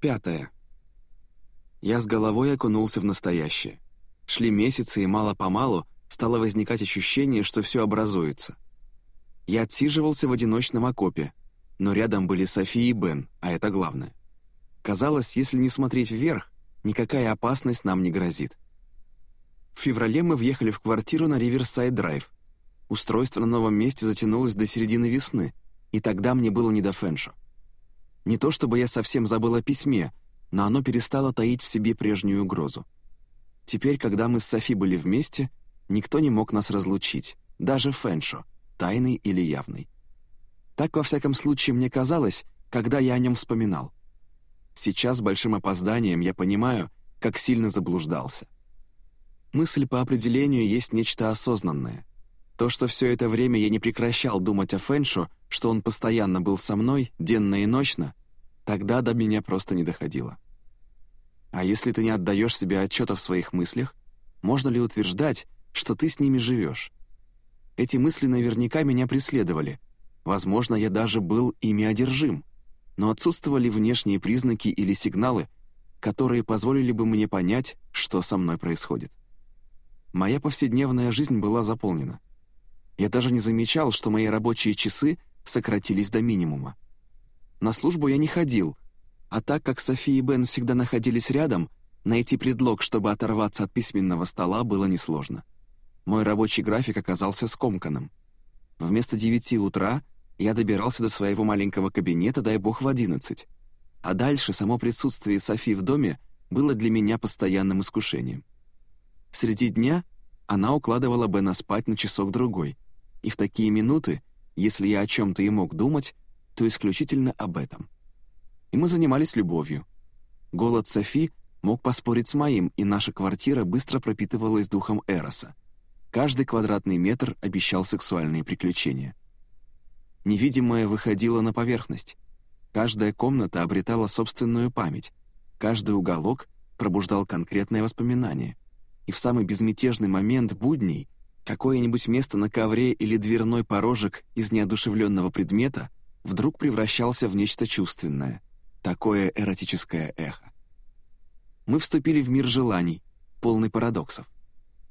Пятое. Я с головой окунулся в настоящее. Шли месяцы, и мало-помалу стало возникать ощущение, что все образуется. Я отсиживался в одиночном окопе, но рядом были Софи и Бен, а это главное. Казалось, если не смотреть вверх, никакая опасность нам не грозит. В феврале мы въехали в квартиру на Риверсайд-драйв. Устройство на новом месте затянулось до середины весны, и тогда мне было не до фэншо. Не то чтобы я совсем забыл о письме, но оно перестало таить в себе прежнюю угрозу. Теперь, когда мы с Софи были вместе, никто не мог нас разлучить, даже фэншо, тайный или явный. Так, во всяком случае, мне казалось, когда я о нем вспоминал. Сейчас большим опозданием я понимаю, как сильно заблуждался. Мысль по определению есть нечто осознанное. То, что все это время я не прекращал думать о Фэншу, что он постоянно был со мной, денно и ночно, тогда до меня просто не доходило. А если ты не отдаешь себе отчета в своих мыслях, можно ли утверждать, что ты с ними живешь? Эти мысли наверняка меня преследовали. Возможно, я даже был ими одержим но отсутствовали внешние признаки или сигналы, которые позволили бы мне понять, что со мной происходит. Моя повседневная жизнь была заполнена. Я даже не замечал, что мои рабочие часы сократились до минимума. На службу я не ходил, а так как София и Бен всегда находились рядом, найти предлог, чтобы оторваться от письменного стола, было несложно. Мой рабочий график оказался скомканным. Вместо девяти утра я добирался до своего маленького кабинета, дай бог, в одиннадцать. А дальше само присутствие Софи в доме было для меня постоянным искушением. Среди дня она укладывала Бена спать на часок-другой, и в такие минуты, если я о чем-то и мог думать, то исключительно об этом. И мы занимались любовью. Голод Софи мог поспорить с моим, и наша квартира быстро пропитывалась духом Эроса. Каждый квадратный метр обещал сексуальные приключения. Невидимое выходило на поверхность. Каждая комната обретала собственную память, каждый уголок пробуждал конкретное воспоминание. И в самый безмятежный момент будней какое-нибудь место на ковре или дверной порожек из неодушевленного предмета вдруг превращался в нечто чувственное, такое эротическое эхо. Мы вступили в мир желаний, полный парадоксов.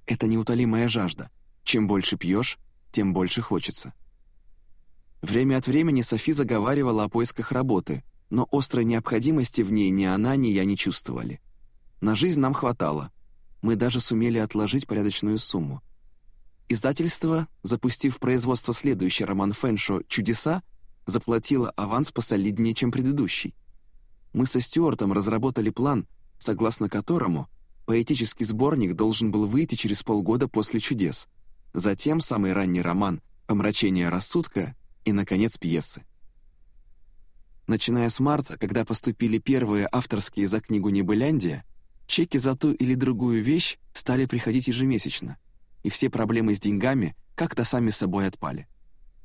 Это неутолимая жажда. Чем больше пьешь, тем больше хочется. Время от времени Софи заговаривала о поисках работы, но острой необходимости в ней ни она, ни я не чувствовали. На жизнь нам хватало. Мы даже сумели отложить порядочную сумму. Издательство, запустив производство следующий роман Фэншо «Чудеса», заплатило аванс посолиднее, чем предыдущий. Мы со Стюартом разработали план, согласно которому поэтический сборник должен был выйти через полгода после «Чудес». Затем самый ранний роман «Помрачение рассудка» и, наконец, пьесы. Начиная с марта, когда поступили первые авторские за книгу «Небыляндия», чеки за ту или другую вещь стали приходить ежемесячно, и все проблемы с деньгами как-то сами собой отпали.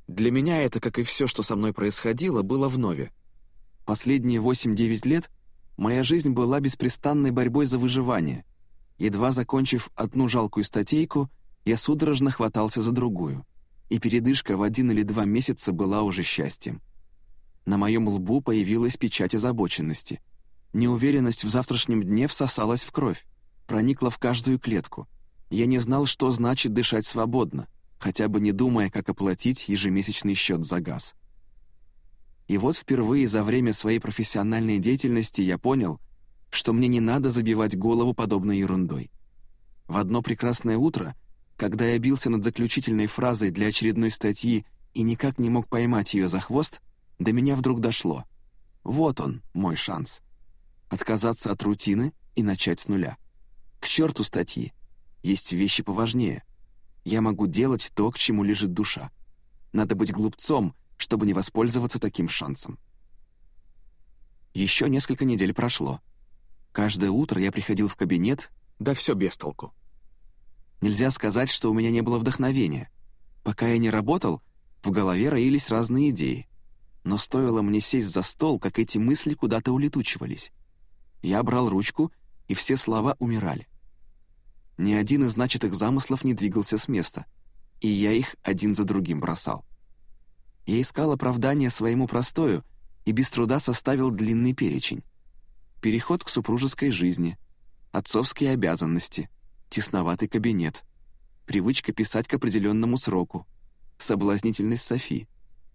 Для меня это, как и все, что со мной происходило, было вновь. Последние 8-9 лет моя жизнь была беспрестанной борьбой за выживание. Едва закончив одну жалкую статейку, я судорожно хватался за другую — и передышка в один или два месяца была уже счастьем. На моем лбу появилась печать озабоченности. Неуверенность в завтрашнем дне всосалась в кровь, проникла в каждую клетку. Я не знал, что значит дышать свободно, хотя бы не думая, как оплатить ежемесячный счет за газ. И вот впервые за время своей профессиональной деятельности я понял, что мне не надо забивать голову подобной ерундой. В одно прекрасное утро когда я бился над заключительной фразой для очередной статьи и никак не мог поймать ее за хвост, до меня вдруг дошло. Вот он, мой шанс. Отказаться от рутины и начать с нуля. К черту статьи. Есть вещи поважнее. Я могу делать то, к чему лежит душа. Надо быть глупцом, чтобы не воспользоваться таким шансом. Еще несколько недель прошло. Каждое утро я приходил в кабинет, да все без толку. Нельзя сказать, что у меня не было вдохновения. Пока я не работал, в голове роились разные идеи. Но стоило мне сесть за стол, как эти мысли куда-то улетучивались. Я брал ручку, и все слова умирали. Ни один из начатых замыслов не двигался с места, и я их один за другим бросал. Я искал оправдание своему простою и без труда составил длинный перечень. переход к супружеской жизни, отцовские обязанности, тесноватый кабинет, привычка писать к определенному сроку, соблазнительность Софи,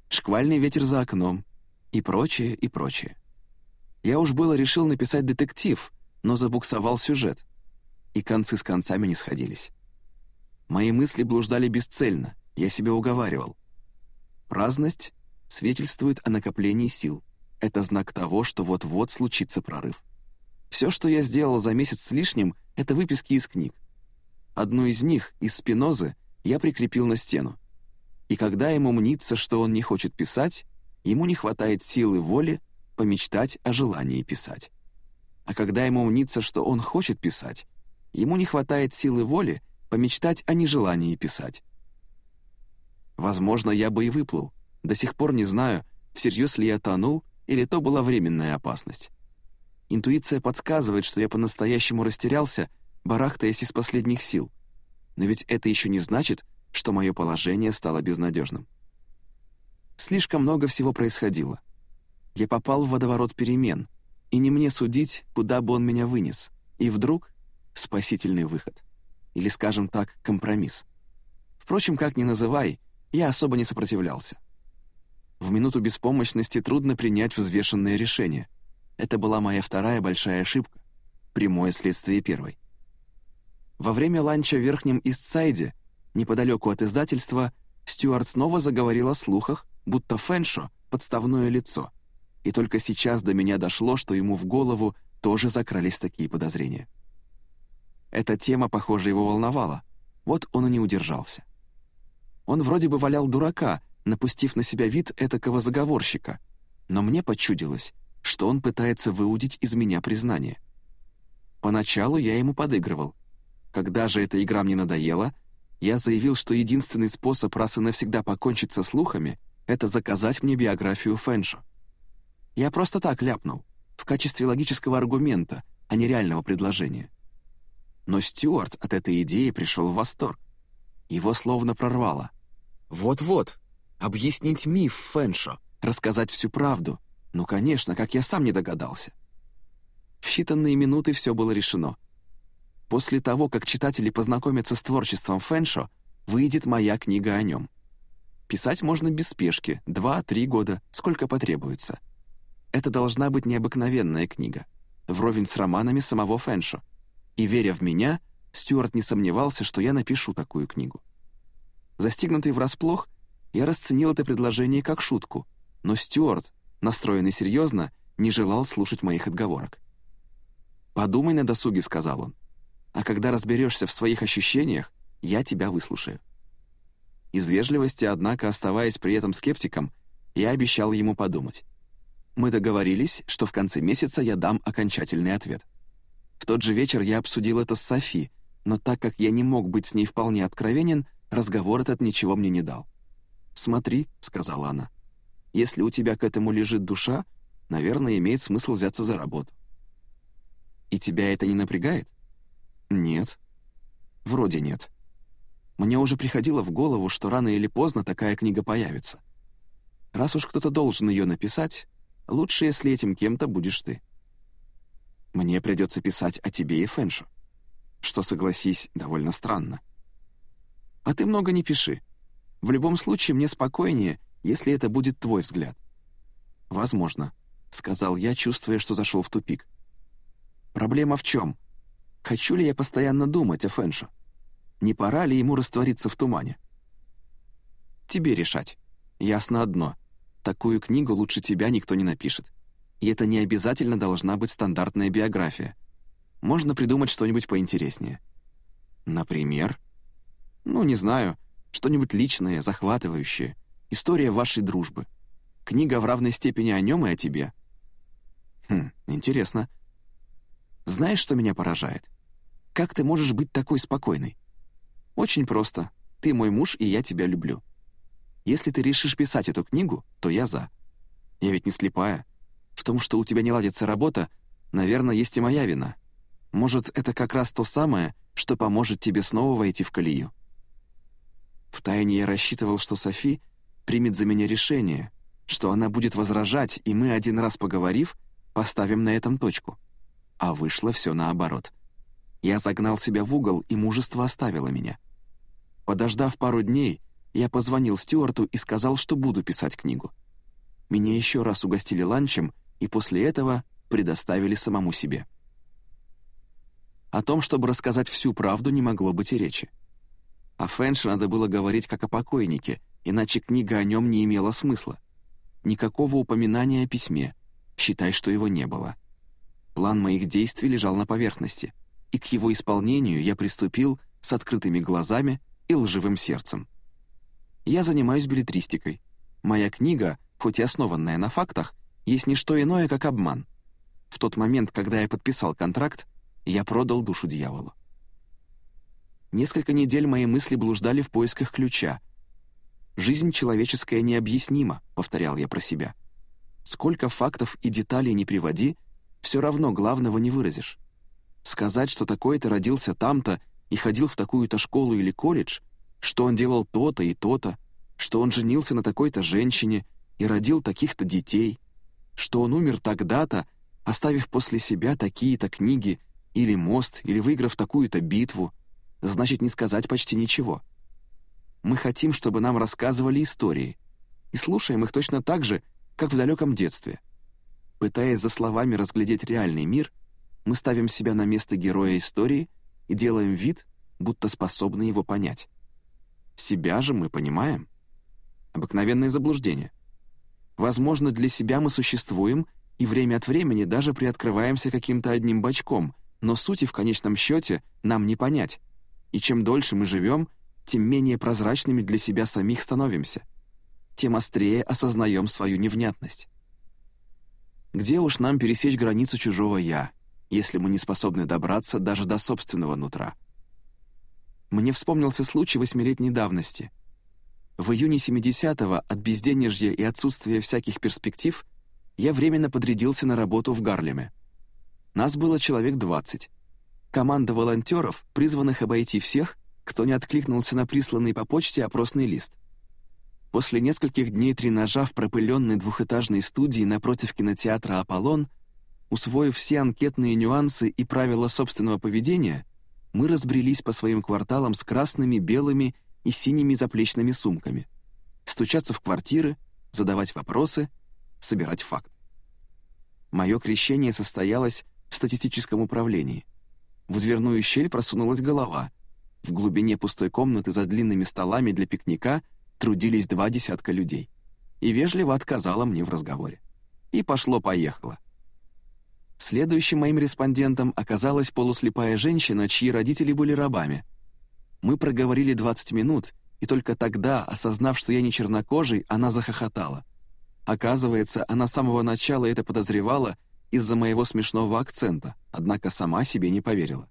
шквальный ветер за окном и прочее, и прочее. Я уж было решил написать детектив, но забуксовал сюжет, и концы с концами не сходились. Мои мысли блуждали бесцельно, я себя уговаривал. Праздность свидетельствует о накоплении сил. Это знак того, что вот-вот случится прорыв. Все, что я сделал за месяц с лишним, это выписки из книг. Одну из них, из Спинозы, я прикрепил на стену. И когда ему мнится, что он не хочет писать, ему не хватает силы воли помечтать о желании писать. А когда ему мнится, что он хочет писать, ему не хватает силы воли помечтать о нежелании писать. Возможно, я бы и выплыл. До сих пор не знаю, всерьез ли я тонул или то была временная опасность. Интуиция подсказывает, что я по-настоящему растерялся, барахтаясь из последних сил. Но ведь это еще не значит, что мое положение стало безнадежным. Слишком много всего происходило. Я попал в водоворот перемен, и не мне судить, куда бы он меня вынес. И вдруг — спасительный выход. Или, скажем так, компромисс. Впрочем, как ни называй, я особо не сопротивлялся. В минуту беспомощности трудно принять взвешенное решение. Это была моя вторая большая ошибка, прямое следствие первой. Во время ланча в Верхнем Истсайде, неподалеку от издательства, Стюарт снова заговорил о слухах, будто Фэншо — подставное лицо. И только сейчас до меня дошло, что ему в голову тоже закрались такие подозрения. Эта тема, похоже, его волновала. Вот он и не удержался. Он вроде бы валял дурака, напустив на себя вид этакого заговорщика, но мне почудилось, что он пытается выудить из меня признание. Поначалу я ему подыгрывал. Когда же эта игра мне надоела, я заявил, что единственный способ раз и навсегда покончить со слухами — это заказать мне биографию Фэншо. Я просто так ляпнул, в качестве логического аргумента, а не реального предложения. Но Стюарт от этой идеи пришел в восторг. Его словно прорвало. «Вот-вот, объяснить миф Фэншо, рассказать всю правду. Ну, конечно, как я сам не догадался». В считанные минуты все было решено. После того, как читатели познакомятся с творчеством Фэншо, выйдет моя книга о нем. Писать можно без спешки, два-три года, сколько потребуется. Это должна быть необыкновенная книга, вровень с романами самого Фэншо. И, веря в меня, Стюарт не сомневался, что я напишу такую книгу. Застигнутый врасплох, я расценил это предложение как шутку, но Стюарт, настроенный серьезно, не желал слушать моих отговорок. «Подумай на досуге», — сказал он. «А когда разберешься в своих ощущениях, я тебя выслушаю». Из вежливости, однако, оставаясь при этом скептиком, я обещал ему подумать. Мы договорились, что в конце месяца я дам окончательный ответ. В тот же вечер я обсудил это с Софи, но так как я не мог быть с ней вполне откровенен, разговор этот ничего мне не дал. «Смотри», — сказала она, — «если у тебя к этому лежит душа, наверное, имеет смысл взяться за работу». «И тебя это не напрягает?» «Нет». «Вроде нет». Мне уже приходило в голову, что рано или поздно такая книга появится. Раз уж кто-то должен ее написать, лучше, если этим кем-то будешь ты. Мне придется писать о тебе и Фэншу. Что, согласись, довольно странно. А ты много не пиши. В любом случае, мне спокойнее, если это будет твой взгляд. Возможно, — сказал я, чувствуя, что зашел в тупик. Проблема в чем? Хочу ли я постоянно думать о Фэншу? Не пора ли ему раствориться в тумане? Тебе решать. Ясно одно. Такую книгу лучше тебя никто не напишет. И это не обязательно должна быть стандартная биография. Можно придумать что-нибудь поинтереснее. Например? Ну, не знаю. Что-нибудь личное, захватывающее. История вашей дружбы. Книга в равной степени о нем и о тебе. Хм, интересно. Знаешь, что меня поражает? Как ты можешь быть такой спокойной? Очень просто. Ты мой муж, и я тебя люблю. Если ты решишь писать эту книгу, то я за. Я ведь не слепая. В том, что у тебя не ладится работа, наверное, есть и моя вина. Может, это как раз то самое, что поможет тебе снова войти в колею. Втайне я рассчитывал, что Софи примет за меня решение, что она будет возражать, и мы, один раз поговорив, поставим на этом точку. А вышло все наоборот. Я загнал себя в угол, и мужество оставило меня. Подождав пару дней, я позвонил Стюарту и сказал, что буду писать книгу. Меня еще раз угостили ланчем, и после этого предоставили самому себе. О том, чтобы рассказать всю правду, не могло быть и речи. О Фэнше надо было говорить как о покойнике, иначе книга о нем не имела смысла. Никакого упоминания о письме. Считай, что его не было. План моих действий лежал на поверхности, и к его исполнению я приступил с открытыми глазами и лживым сердцем. Я занимаюсь билетристикой. Моя книга, хоть и основанная на фактах, есть не что иное, как обман. В тот момент, когда я подписал контракт, я продал душу дьяволу. Несколько недель мои мысли блуждали в поисках ключа. «Жизнь человеческая необъяснима», — повторял я про себя. «Сколько фактов и деталей не приводи, все равно главного не выразишь. Сказать, что такой-то родился там-то и ходил в такую-то школу или колледж, что он делал то-то и то-то, что он женился на такой-то женщине и родил таких-то детей, что он умер тогда-то, оставив после себя такие-то книги или мост, или выиграв такую-то битву, значит не сказать почти ничего. Мы хотим, чтобы нам рассказывали истории, и слушаем их точно так же, как в далеком детстве. Пытаясь за словами разглядеть реальный мир, мы ставим себя на место героя истории и делаем вид, будто способны его понять. Себя же мы понимаем. Обыкновенное заблуждение. Возможно, для себя мы существуем и время от времени даже приоткрываемся каким-то одним бочком, но сути в конечном счете нам не понять. И чем дольше мы живем, тем менее прозрачными для себя самих становимся, тем острее осознаем свою невнятность. Где уж нам пересечь границу чужого «я», если мы не способны добраться даже до собственного нутра? Мне вспомнился случай восьмилетней давности. В июне 70-го от безденежья и отсутствия всяких перспектив я временно подрядился на работу в Гарлеме. Нас было человек 20. Команда волонтеров, призванных обойти всех, кто не откликнулся на присланный по почте опросный лист. После нескольких дней тренажа в пропыленной двухэтажной студии напротив кинотеатра «Аполлон», усвоив все анкетные нюансы и правила собственного поведения, мы разбрелись по своим кварталам с красными, белыми и синими заплечными сумками. Стучаться в квартиры, задавать вопросы, собирать факты. Мое крещение состоялось в статистическом управлении. В дверную щель просунулась голова. В глубине пустой комнаты за длинными столами для пикника трудились два десятка людей. И вежливо отказала мне в разговоре. И пошло-поехало. Следующим моим респондентом оказалась полуслепая женщина, чьи родители были рабами. Мы проговорили 20 минут, и только тогда, осознав, что я не чернокожий, она захохотала. Оказывается, она с самого начала это подозревала из-за моего смешного акцента, однако сама себе не поверила.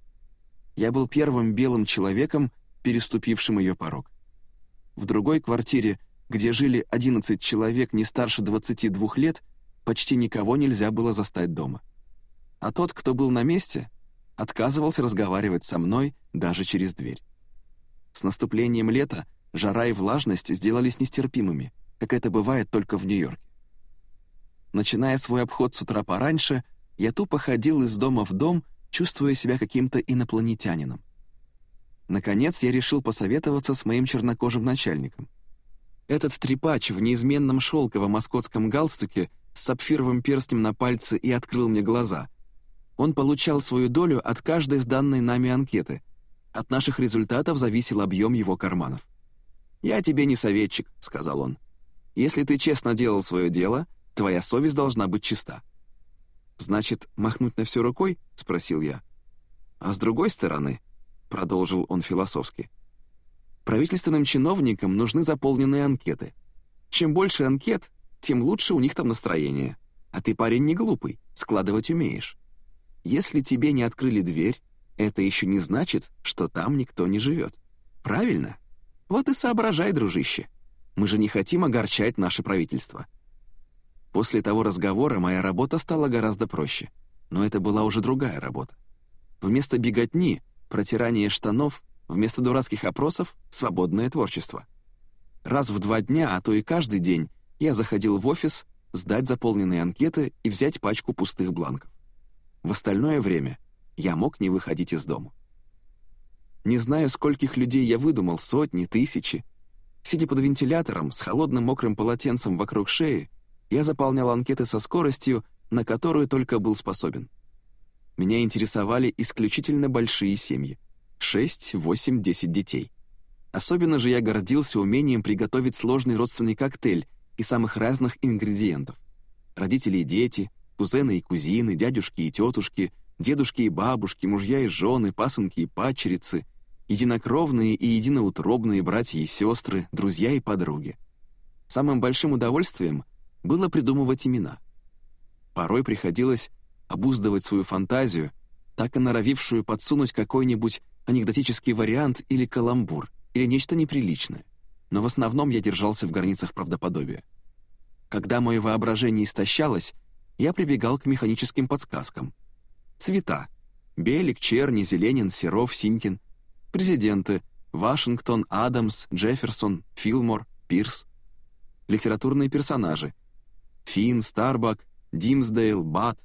Я был первым белым человеком, переступившим ее порог. В другой квартире, где жили 11 человек не старше 22 лет, почти никого нельзя было застать дома. А тот, кто был на месте, отказывался разговаривать со мной даже через дверь. С наступлением лета жара и влажность сделались нестерпимыми, как это бывает только в Нью-Йорке. Начиная свой обход с утра пораньше, я тупо ходил из дома в дом, чувствуя себя каким-то инопланетянином. Наконец я решил посоветоваться с моим чернокожим начальником. Этот трепач в неизменном шелковом маскотском галстуке с сапфировым перстнем на пальце и открыл мне глаза. Он получал свою долю от каждой сданной нами анкеты. От наших результатов зависел объем его карманов. «Я тебе не советчик», — сказал он. «Если ты честно делал свое дело, Твоя совесть должна быть чиста». «Значит, махнуть на все рукой?» — спросил я. «А с другой стороны», — продолжил он философски, «правительственным чиновникам нужны заполненные анкеты. Чем больше анкет, тем лучше у них там настроение. А ты парень не глупый, складывать умеешь. Если тебе не открыли дверь, это еще не значит, что там никто не живет. Правильно? Вот и соображай, дружище. Мы же не хотим огорчать наше правительство. После того разговора моя работа стала гораздо проще, но это была уже другая работа. Вместо беготни, протирания штанов, вместо дурацких опросов — свободное творчество. Раз в два дня, а то и каждый день, я заходил в офис, сдать заполненные анкеты и взять пачку пустых бланков. В остальное время я мог не выходить из дома. Не знаю, скольких людей я выдумал, сотни, тысячи. Сидя под вентилятором, с холодным мокрым полотенцем вокруг шеи, я заполнял анкеты со скоростью, на которую только был способен. Меня интересовали исключительно большие семьи. 6, 8, 10 детей. Особенно же я гордился умением приготовить сложный родственный коктейль из самых разных ингредиентов. Родители и дети, кузены и кузины, дядюшки и тетушки, дедушки и бабушки, мужья и жены, пасынки и падчерицы, единокровные и единоутробные братья и сестры, друзья и подруги. Самым большим удовольствием было придумывать имена. Порой приходилось обуздывать свою фантазию, так и норовившую подсунуть какой-нибудь анекдотический вариант или каламбур, или нечто неприличное. Но в основном я держался в границах правдоподобия. Когда мое воображение истощалось, я прибегал к механическим подсказкам. Цвета. Белик, Черни, Зеленин, Серов, Синькин. Президенты. Вашингтон, Адамс, Джефферсон, Филмор, Пирс. Литературные персонажи. Финн, Старбак, Димсдейл, Бат.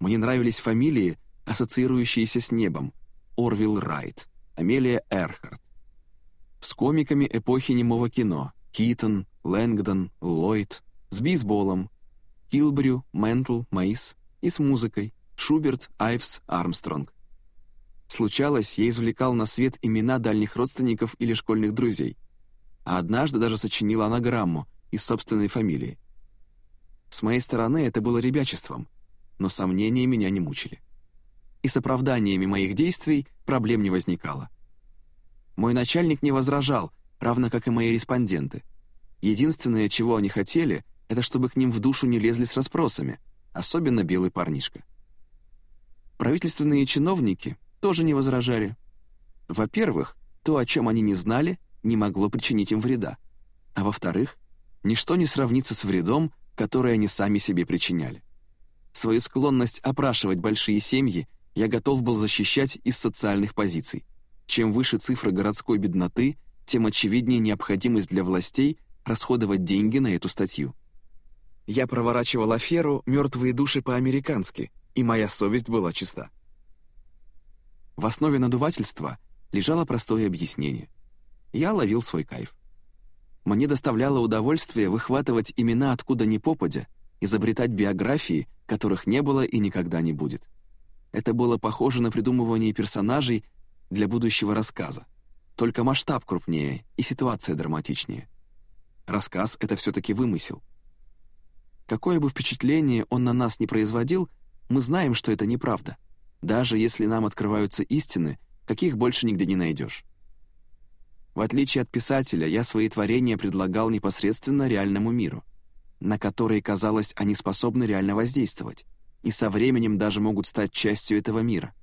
Мне нравились фамилии, ассоциирующиеся с небом. Орвилл Райт, Амелия Эрхард. С комиками эпохи немого кино. Китон, Лэнгдон, Ллойд. С бейсболом. Килбрю, Ментл, Мейс. И с музыкой. Шуберт, Айвс, Армстронг. Случалось, я извлекал на свет имена дальних родственников или школьных друзей. А однажды даже сочинил анаграмму из собственной фамилии. С моей стороны это было ребячеством, но сомнения меня не мучили. И с оправданиями моих действий проблем не возникало. Мой начальник не возражал, равно как и мои респонденты. Единственное, чего они хотели, это чтобы к ним в душу не лезли с расспросами, особенно белый парнишка. Правительственные чиновники тоже не возражали. Во-первых, то, о чем они не знали, не могло причинить им вреда. А во-вторых, ничто не сравнится с вредом, которые они сами себе причиняли. Свою склонность опрашивать большие семьи я готов был защищать из социальных позиций. Чем выше цифра городской бедноты, тем очевиднее необходимость для властей расходовать деньги на эту статью. Я проворачивал аферу «Мертвые души по-американски», и моя совесть была чиста. В основе надувательства лежало простое объяснение. Я ловил свой кайф. Мне доставляло удовольствие выхватывать имена откуда ни попадя, изобретать биографии, которых не было и никогда не будет. Это было похоже на придумывание персонажей для будущего рассказа. Только масштаб крупнее и ситуация драматичнее. Рассказ — это все-таки вымысел. Какое бы впечатление он на нас не производил, мы знаем, что это неправда, даже если нам открываются истины, каких больше нигде не найдешь. В отличие от писателя, я свои творения предлагал непосредственно реальному миру, на который, казалось, они способны реально воздействовать, и со временем даже могут стать частью этого мира.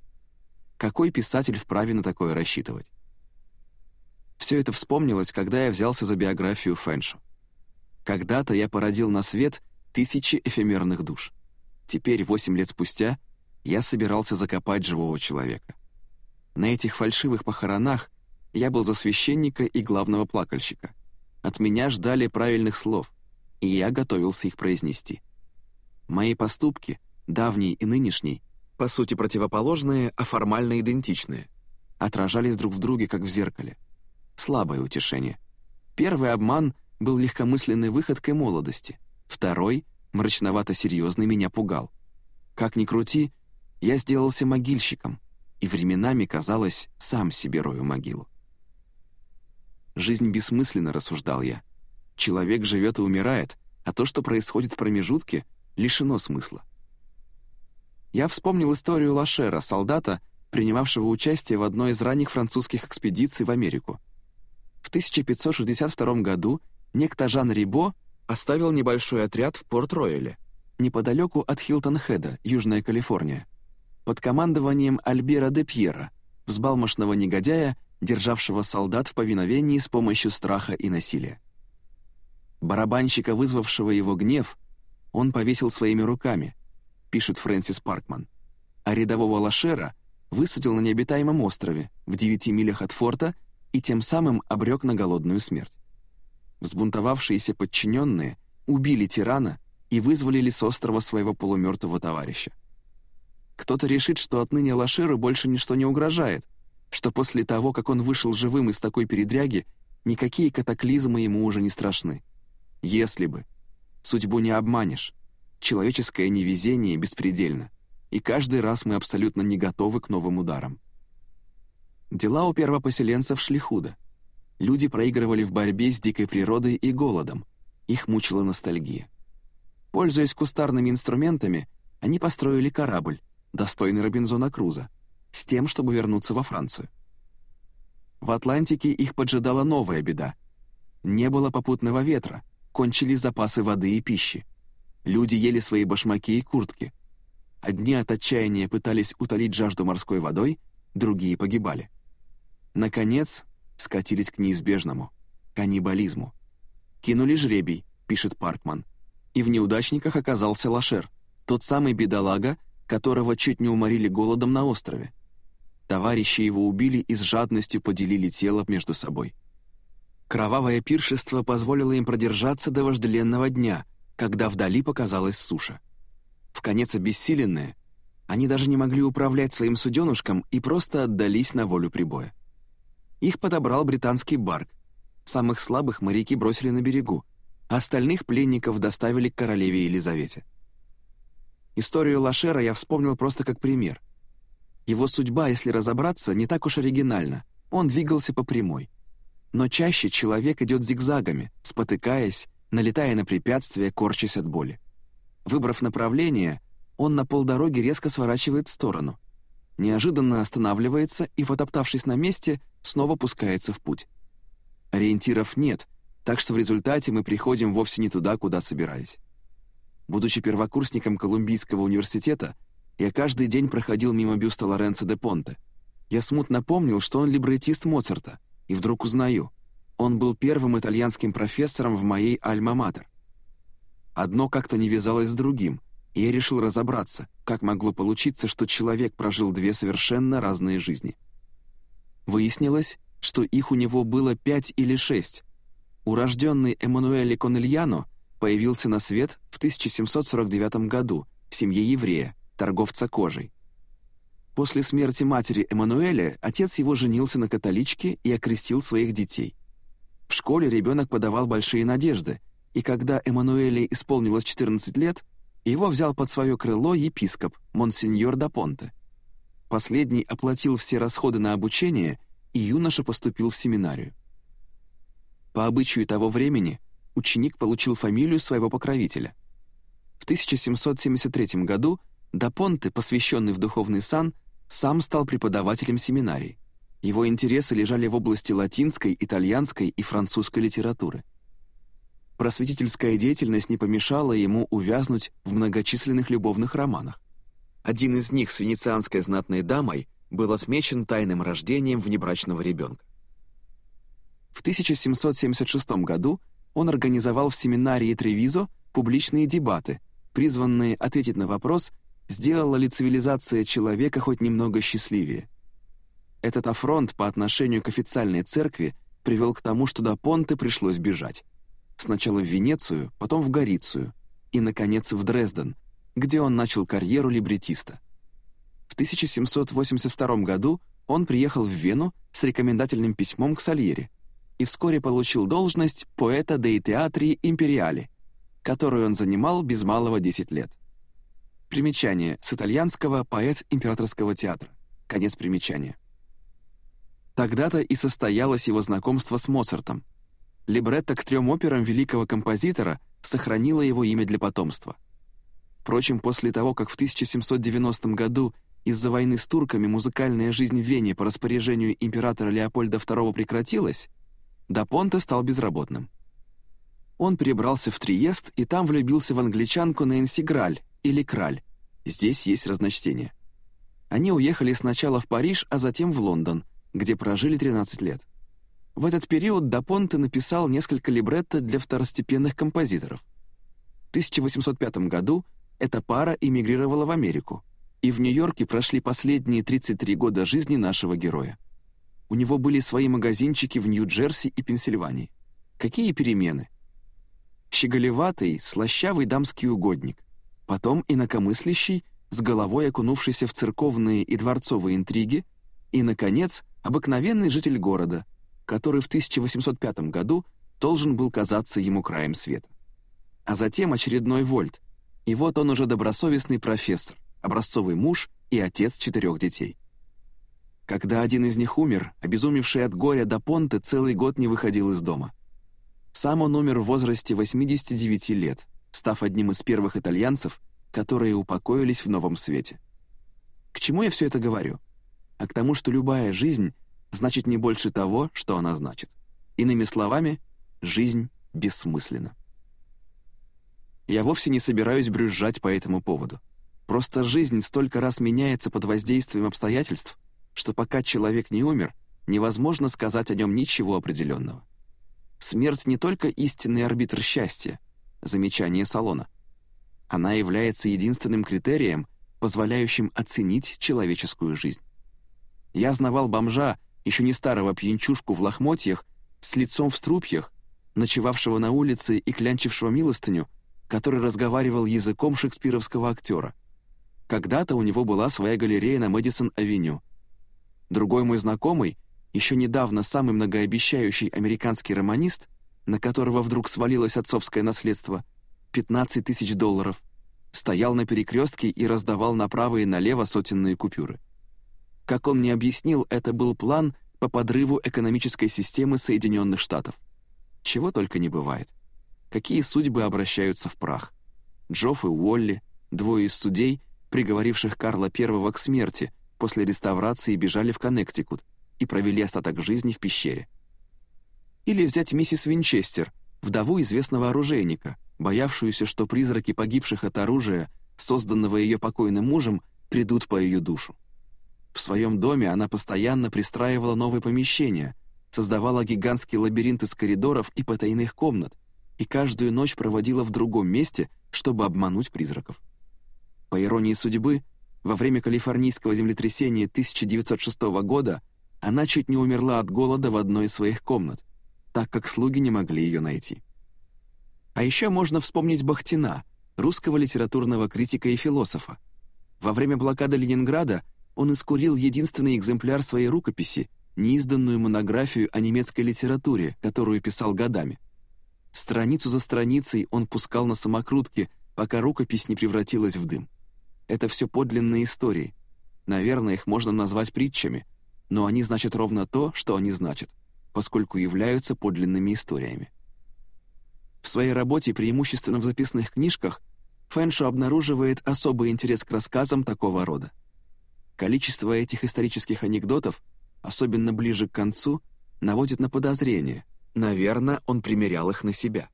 Какой писатель вправе на такое рассчитывать? Все это вспомнилось, когда я взялся за биографию Фэншу. Когда-то я породил на свет тысячи эфемерных душ. Теперь, восемь лет спустя, я собирался закопать живого человека. На этих фальшивых похоронах я был за священника и главного плакальщика. От меня ждали правильных слов, и я готовился их произнести. Мои поступки, давние и нынешние, по сути противоположные, а формально идентичные, отражались друг в друге, как в зеркале. Слабое утешение. Первый обман был легкомысленной выходкой молодости, второй, мрачновато-серьезный, меня пугал. Как ни крути, я сделался могильщиком, и временами, казалось, сам себе рою могилу. Жизнь бессмысленна, рассуждал я. Человек живет и умирает, а то, что происходит в промежутке, лишено смысла. Я вспомнил историю Лашера, солдата, принимавшего участие в одной из ранних французских экспедиций в Америку. В 1562 году некто Жан Рибо оставил небольшой отряд в Порт-Ройле, неподалеку от Хилтон-Хеда, Южная Калифорния, под командованием Альбера де Пьера, взбалмошного негодяя, державшего солдат в повиновении с помощью страха и насилия. Барабанщика, вызвавшего его гнев, он повесил своими руками, пишет Фрэнсис Паркман, а рядового Лашера высадил на необитаемом острове в девяти милях от форта и тем самым обрек на голодную смерть. Взбунтовавшиеся подчиненные убили тирана и вызволили с острова своего полумертвого товарища. Кто-то решит, что отныне Лашеру больше ничто не угрожает, что после того, как он вышел живым из такой передряги, никакие катаклизмы ему уже не страшны. Если бы. Судьбу не обманешь. Человеческое невезение беспредельно, и каждый раз мы абсолютно не готовы к новым ударам. Дела у первопоселенцев шли худо. Люди проигрывали в борьбе с дикой природой и голодом. Их мучила ностальгия. Пользуясь кустарными инструментами, они построили корабль, достойный Робинзона Круза, с тем, чтобы вернуться во Францию. В Атлантике их поджидала новая беда. Не было попутного ветра, кончились запасы воды и пищи. Люди ели свои башмаки и куртки. Одни от отчаяния пытались утолить жажду морской водой, другие погибали. Наконец, скатились к неизбежному — каннибализму. Кинули жребий, пишет Паркман, и в неудачниках оказался Лашер, тот самый бедолага, которого чуть не уморили голодом на острове. Товарищи его убили и с жадностью поделили тело между собой. Кровавое пиршество позволило им продержаться до вожделенного дня, когда вдали показалась суша. В конец обессиленные, они даже не могли управлять своим суденушком и просто отдались на волю прибоя. Их подобрал британский барк. Самых слабых моряки бросили на берегу, а остальных пленников доставили к королеве Елизавете. Историю Лашера я вспомнил просто как пример. Его судьба, если разобраться, не так уж оригинальна. Он двигался по прямой. Но чаще человек идет зигзагами, спотыкаясь, налетая на препятствия, корчась от боли. Выбрав направление, он на полдороги резко сворачивает в сторону — неожиданно останавливается и, потоптавшись на месте, снова пускается в путь. Ориентиров нет, так что в результате мы приходим вовсе не туда, куда собирались. Будучи первокурсником Колумбийского университета, я каждый день проходил мимо бюста Лоренцо де Понте. Я смутно помнил, что он либретист Моцарта, и вдруг узнаю. Он был первым итальянским профессором в моей альма-матер. Одно как-то не вязалось с другим — я решил разобраться, как могло получиться, что человек прожил две совершенно разные жизни. Выяснилось, что их у него было пять или шесть. Урожденный Эммануэле Конельяно появился на свет в 1749 году в семье еврея, торговца кожей. После смерти матери Эммануэля отец его женился на католичке и окрестил своих детей. В школе ребенок подавал большие надежды, и когда Эммануэле исполнилось 14 лет, его взял под свое крыло епископ, монсеньор да Понте. Последний оплатил все расходы на обучение, и юноша поступил в семинарию. По обычаю того времени ученик получил фамилию своего покровителя. В 1773 году да Понте, посвященный в духовный сан, сам стал преподавателем семинарии. Его интересы лежали в области латинской, итальянской и французской литературы просветительская деятельность не помешала ему увязнуть в многочисленных любовных романах. Один из них с венецианской знатной дамой был отмечен тайным рождением внебрачного ребенка. В 1776 году он организовал в семинарии Тревизо публичные дебаты, призванные ответить на вопрос, сделала ли цивилизация человека хоть немного счастливее. Этот афронт по отношению к официальной церкви привел к тому, что до Понте пришлось бежать сначала в Венецию, потом в Горицию и, наконец, в Дрезден, где он начал карьеру либретиста. В 1782 году он приехал в Вену с рекомендательным письмом к Сальери и вскоре получил должность поэта деи театри империали, которую он занимал без малого 10 лет. Примечание с итальянского «поэт императорского театра». Конец примечания. Тогда-то и состоялось его знакомство с Моцартом, либретто к трем операм великого композитора сохранило его имя для потомства. Впрочем, после того, как в 1790 году из-за войны с турками музыкальная жизнь в Вене по распоряжению императора Леопольда II прекратилась, Дапонте стал безработным. Он перебрался в Триест и там влюбился в англичанку Нэнси Граль или Краль. Здесь есть разночтение. Они уехали сначала в Париж, а затем в Лондон, где прожили 13 лет. В этот период Дапонте написал несколько либретто для второстепенных композиторов. В 1805 году эта пара эмигрировала в Америку, и в Нью-Йорке прошли последние 33 года жизни нашего героя. У него были свои магазинчики в Нью-Джерси и Пенсильвании. Какие перемены! Щеголеватый, слащавый дамский угодник, потом инакомыслящий, с головой окунувшийся в церковные и дворцовые интриги, и, наконец, обыкновенный житель города, который в 1805 году должен был казаться ему краем света. А затем очередной вольт, и вот он уже добросовестный профессор, образцовый муж и отец четырех детей. Когда один из них умер, обезумевший от горя до понты целый год не выходил из дома. Сам он умер в возрасте 89 лет, став одним из первых итальянцев, которые упокоились в новом свете. К чему я все это говорю? А к тому, что любая жизнь значит не больше того, что она значит. Иными словами, жизнь бессмысленна. Я вовсе не собираюсь брюзжать по этому поводу. Просто жизнь столько раз меняется под воздействием обстоятельств, что пока человек не умер, невозможно сказать о нем ничего определенного. Смерть не только истинный арбитр счастья, замечание салона. Она является единственным критерием, позволяющим оценить человеческую жизнь. Я знавал бомжа, еще не старого пьянчушку в лохмотьях, с лицом в струпьях, ночевавшего на улице и клянчившего милостыню, который разговаривал языком шекспировского актера. Когда-то у него была своя галерея на Мэдисон-авеню. Другой мой знакомый, еще недавно самый многообещающий американский романист, на которого вдруг свалилось отцовское наследство, 15 тысяч долларов, стоял на перекрестке и раздавал направо и налево сотенные купюры. Как он мне объяснил, это был план по подрыву экономической системы Соединенных Штатов. Чего только не бывает. Какие судьбы обращаются в прах. Джофф и Уолли, двое из судей, приговоривших Карла I к смерти, после реставрации бежали в Коннектикут и провели остаток жизни в пещере. Или взять миссис Винчестер, вдову известного оружейника, боявшуюся, что призраки погибших от оружия, созданного ее покойным мужем, придут по ее душу. В своем доме она постоянно пристраивала новые помещения, создавала гигантский лабиринт из коридоров и потайных комнат, и каждую ночь проводила в другом месте, чтобы обмануть призраков. По иронии судьбы, во время калифорнийского землетрясения 1906 года она чуть не умерла от голода в одной из своих комнат, так как слуги не могли ее найти. А еще можно вспомнить Бахтина, русского литературного критика и философа. Во время блокады Ленинграда он искурил единственный экземпляр своей рукописи, неизданную монографию о немецкой литературе, которую писал годами. Страницу за страницей он пускал на самокрутке, пока рукопись не превратилась в дым. Это все подлинные истории. Наверное, их можно назвать притчами, но они значат ровно то, что они значат, поскольку являются подлинными историями. В своей работе, преимущественно в записных книжках, Фэншу обнаруживает особый интерес к рассказам такого рода. Количество этих исторических анекдотов, особенно ближе к концу, наводит на подозрение, Наверное, он примерял их на себя.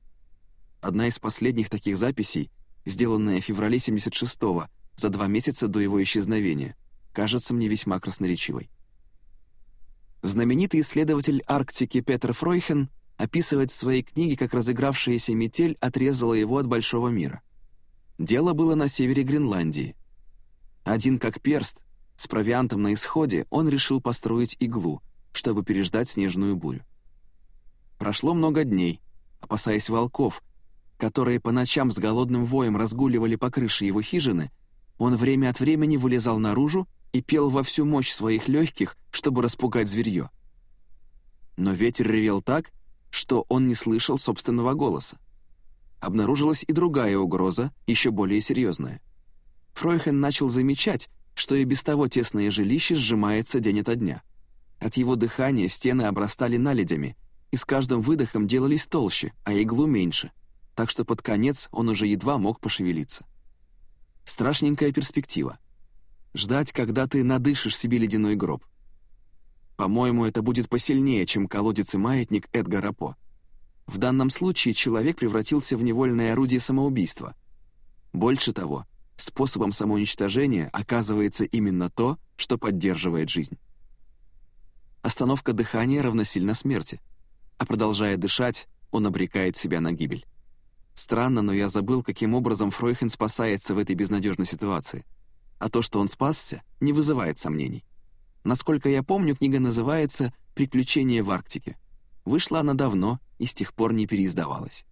Одна из последних таких записей, сделанная в феврале 76-го, за два месяца до его исчезновения, кажется мне весьма красноречивой. Знаменитый исследователь Арктики Петр Фройхен описывает в своей книге, как разыгравшаяся метель отрезала его от большого мира. Дело было на севере Гренландии. Один как перст, с провиантом на исходе, он решил построить иглу, чтобы переждать снежную бурю. Прошло много дней, опасаясь волков, которые по ночам с голодным воем разгуливали по крыше его хижины, он время от времени вылезал наружу и пел во всю мощь своих легких, чтобы распугать зверье. Но ветер ревел так, что он не слышал собственного голоса. Обнаружилась и другая угроза, еще более серьезная. Фройхен начал замечать, что и без того тесное жилище сжимается день ото дня. От его дыхания стены обрастали наледями, и с каждым выдохом делались толще, а иглу меньше, так что под конец он уже едва мог пошевелиться. Страшненькая перспектива. Ждать, когда ты надышишь себе ледяной гроб. По-моему, это будет посильнее, чем колодец и маятник Эдгара По. В данном случае человек превратился в невольное орудие самоубийства. Больше того, способом самоуничтожения оказывается именно то, что поддерживает жизнь. Остановка дыхания равносильно смерти — а продолжая дышать, он обрекает себя на гибель. Странно, но я забыл, каким образом Фройхен спасается в этой безнадежной ситуации. А то, что он спасся, не вызывает сомнений. Насколько я помню, книга называется «Приключения в Арктике». Вышла она давно и с тех пор не переиздавалась.